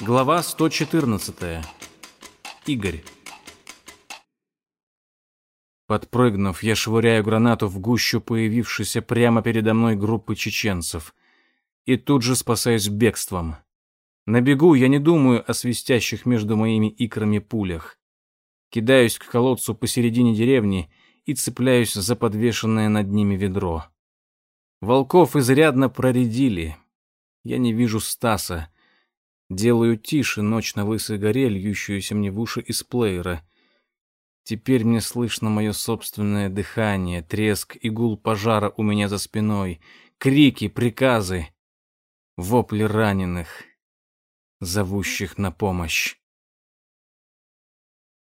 Глава 114. Игорь. Подпрыгнув, я швыряю гранату в гущу появившейся прямо передо мной группы чеченцев. И тут же спасаюсь бегством. На бегу я не думаю о свистящих между моими икрами пулях. Кидаюсь к колодцу посередине деревни и цепляюсь за подвешенное над ними ведро. Волков изрядно проредили. Я не вижу Стаса, Делаю тише ночь на лысой горе, льющуюся мне в уши из плеера. Теперь мне слышно мое собственное дыхание, треск и гул пожара у меня за спиной, крики, приказы, вопли раненых, зовущих на помощь.